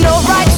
no right